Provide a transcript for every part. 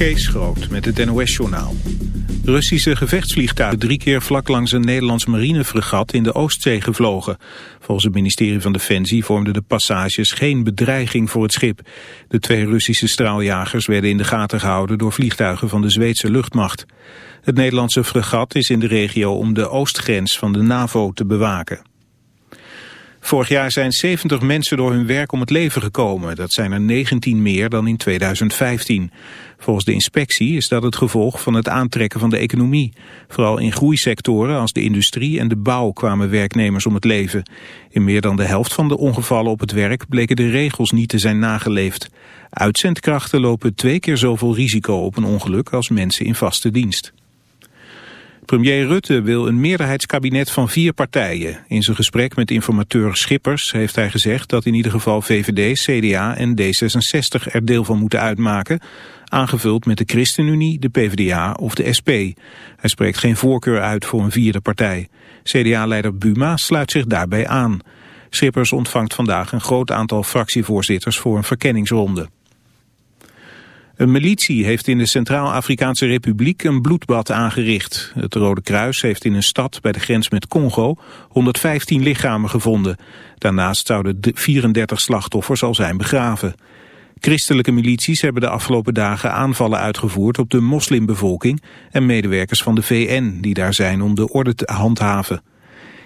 Kees Groot met het NOS-journaal. Russische gevechtsvliegtuigen drie keer vlak langs een Nederlands marinefregat in de Oostzee gevlogen. Volgens het ministerie van Defensie vormden de passages geen bedreiging voor het schip. De twee Russische straaljagers werden in de gaten gehouden door vliegtuigen van de Zweedse luchtmacht. Het Nederlandse fregat is in de regio om de oostgrens van de NAVO te bewaken. Vorig jaar zijn 70 mensen door hun werk om het leven gekomen. Dat zijn er 19 meer dan in 2015. Volgens de inspectie is dat het gevolg van het aantrekken van de economie. Vooral in groeisectoren als de industrie en de bouw kwamen werknemers om het leven. In meer dan de helft van de ongevallen op het werk bleken de regels niet te zijn nageleefd. Uitzendkrachten lopen twee keer zoveel risico op een ongeluk als mensen in vaste dienst. Premier Rutte wil een meerderheidskabinet van vier partijen. In zijn gesprek met informateur Schippers heeft hij gezegd dat in ieder geval VVD, CDA en D66 er deel van moeten uitmaken, aangevuld met de ChristenUnie, de PvdA of de SP. Hij spreekt geen voorkeur uit voor een vierde partij. CDA-leider Buma sluit zich daarbij aan. Schippers ontvangt vandaag een groot aantal fractievoorzitters voor een verkenningsronde. Een militie heeft in de Centraal-Afrikaanse Republiek een bloedbad aangericht. Het Rode Kruis heeft in een stad bij de grens met Congo 115 lichamen gevonden. Daarnaast zouden 34 slachtoffers al zijn begraven. Christelijke milities hebben de afgelopen dagen aanvallen uitgevoerd op de moslimbevolking en medewerkers van de VN die daar zijn om de orde te handhaven.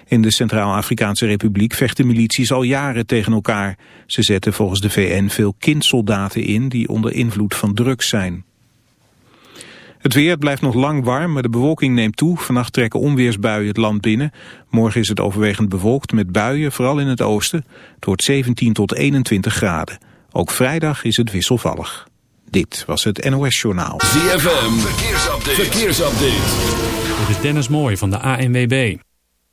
In de Centraal-Afrikaanse Republiek vechten milities al jaren tegen elkaar. Ze zetten volgens de VN veel kindsoldaten in die onder invloed van drugs zijn. Het weer blijft nog lang warm, maar de bewolking neemt toe. Vannacht trekken onweersbuien het land binnen. Morgen is het overwegend bewolkt met buien, vooral in het oosten. Het wordt 17 tot 21 graden. Ook vrijdag is het wisselvallig. Dit was het NOS Journaal. ZFM, verkeersupdate. verkeersupdate. Dit is Dennis Mooij van de ANWB.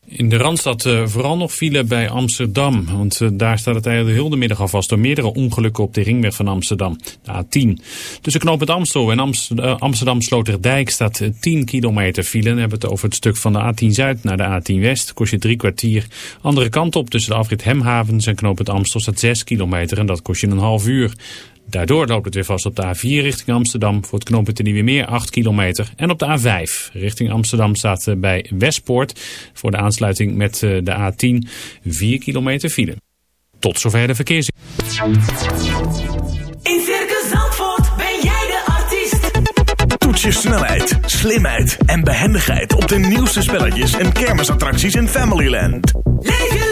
In de Randstad uh, vooral nog file bij Amsterdam. Want uh, daar staat het eigenlijk de hele middag al vast door meerdere ongelukken op de ringweg van Amsterdam. De A10. Tussen knooppunt Amstel en uh, Amsterdam Sloterdijk staat 10 kilometer file. Dan hebben we het over het stuk van de A10 Zuid naar de A10 West. Kost je drie kwartier. Andere kant op tussen de afrit Hemhavens en knooppunt Amstel staat 6 kilometer. En dat kost je een half uur. Daardoor loopt het weer vast op de A4 richting Amsterdam voor het knooppunt de Nieuwe Meer 8 kilometer. En op de A5 richting Amsterdam staat eh, bij Westpoort voor de aansluiting met eh, de A10 4 kilometer file. Tot zover de verkeers. In Circus Zandvoort ben jij de artiest. Toets je snelheid, slimheid en behendigheid op de nieuwste spelletjes en kermisattracties in Familyland. Leef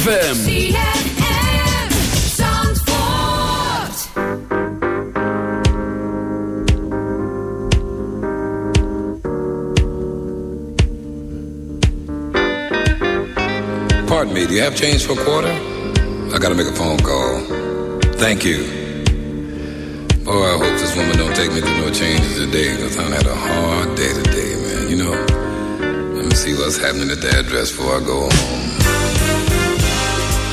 FM. ZFM Zandvoort. Pardon me, do you have change for a quarter? I gotta make a phone call. Thank you. Oh, I hope this woman don't take me through no changes today, because I had a hard day today, man. You know, let me see what's happening at the address before I go home.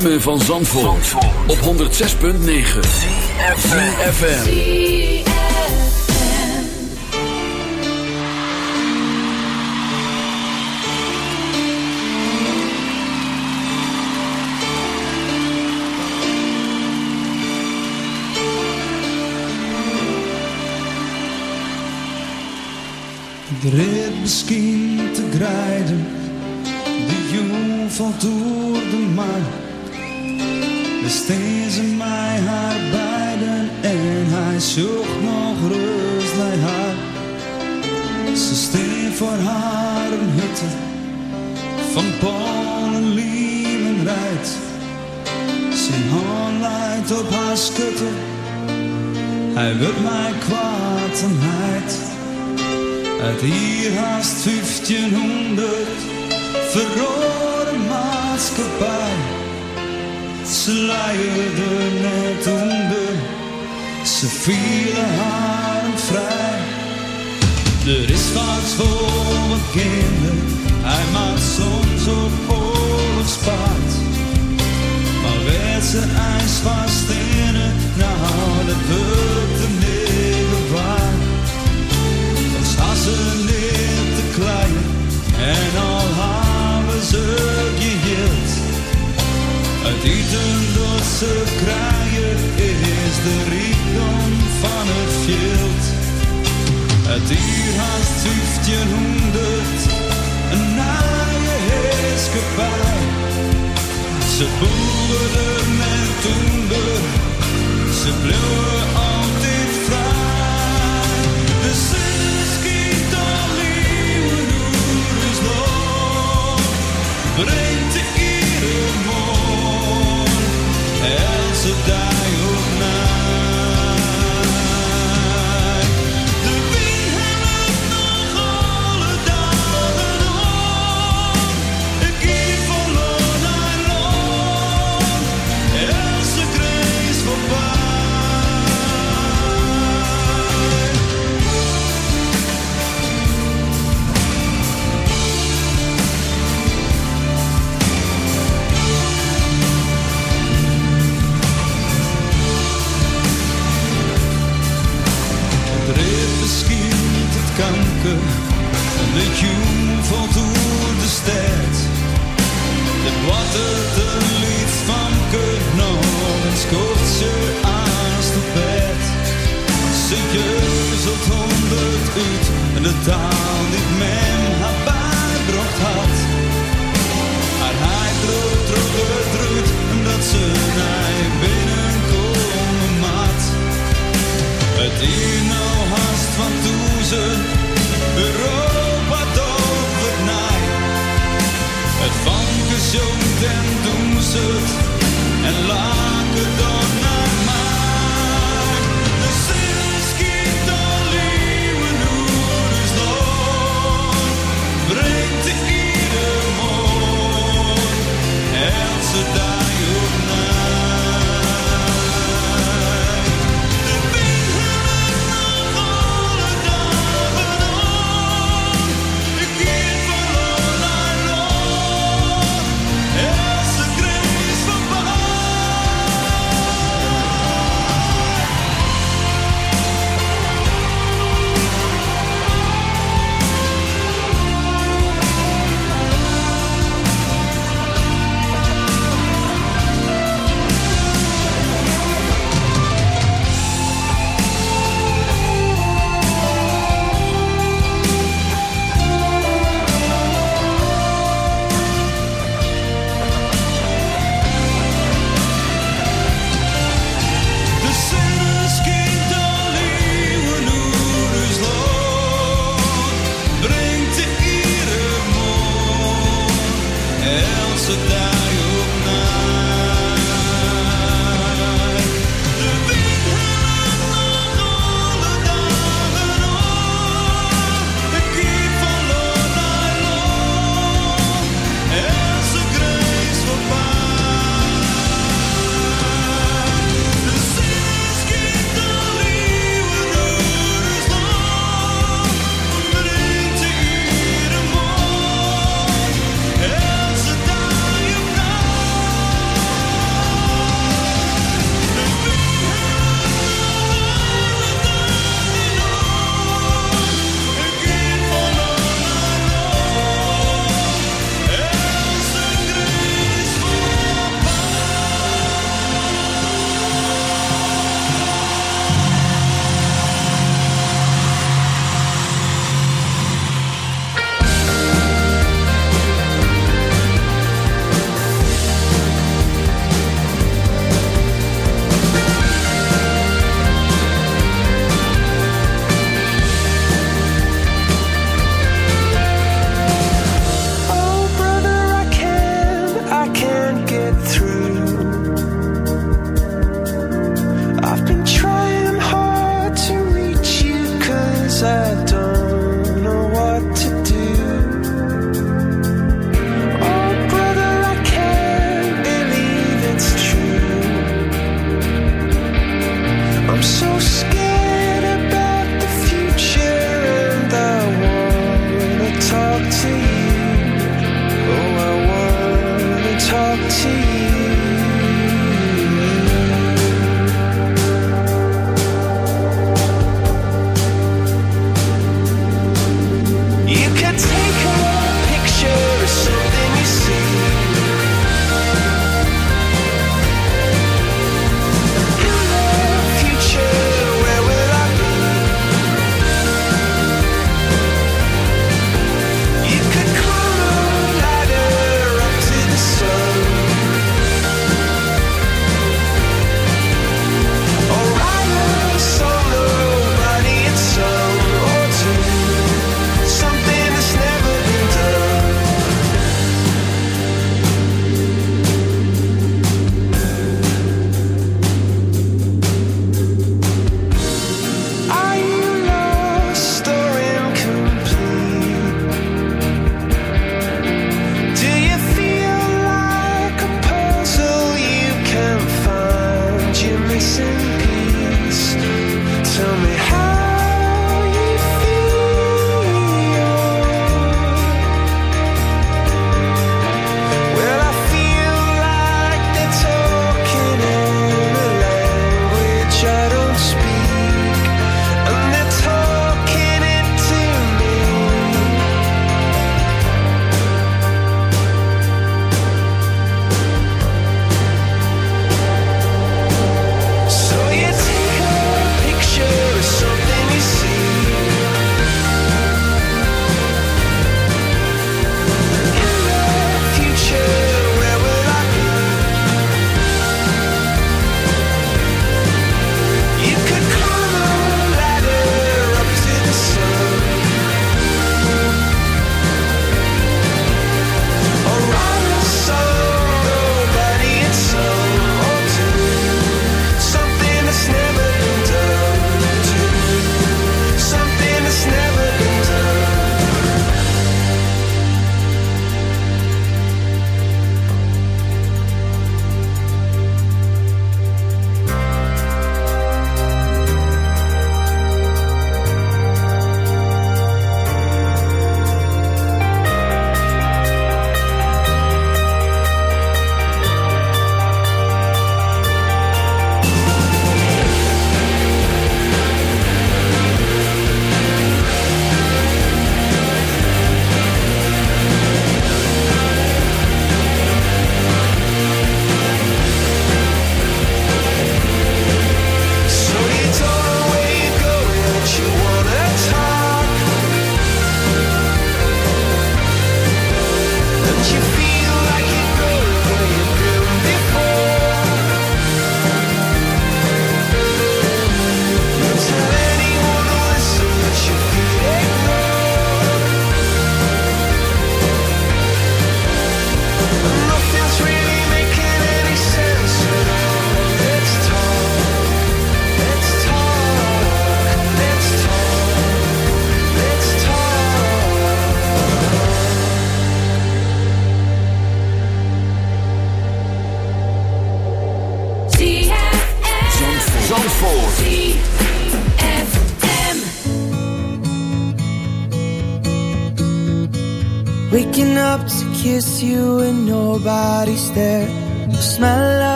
ritme van Zandvoort, Zandvoort. op 106.9 CFFM Het rit misschien te grijden, de jong valt door de maan is steeds in mij haar beiden en hij zocht nog rust bij haar. Ze steen voor haar een hutte van Polen, lieven rijdt. Zijn hand leidt op haar schutte, hij wil mij kwaad en heid. Uit hier haast 1500 verrode maatschappij. Ze luierde net onder, ze vielen haren vrij. Er is wat voor mijn kinderen, hij maakt soms op oorlogspaard. Maar werd ze ijs in het, nou dat hulp hem niet waar. Dan staat ze niet te klein en al hebben ze die een ze kraaien is de rijkdom van het veld. Het dier haast 1500, een naaie heerskepaar. Ze boeren met toender, ze bleven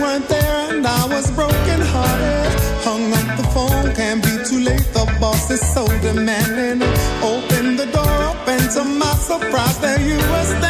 weren't there and I was broken hearted. Hung up the phone, can't be too late. The boss is so demanding. Opened the door up and to my surprise, there you were standing.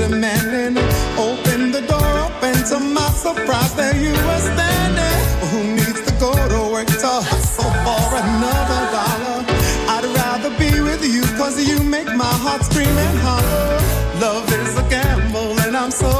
demanding. Open the door, open to my surprise, there you were standing. Who needs to go to work to hustle for another dollar? I'd rather be with you, cause you make my heart scream and holler. Love is a gamble, and I'm so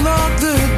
not the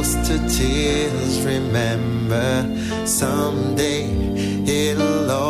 close to tears. Remember, someday it'll all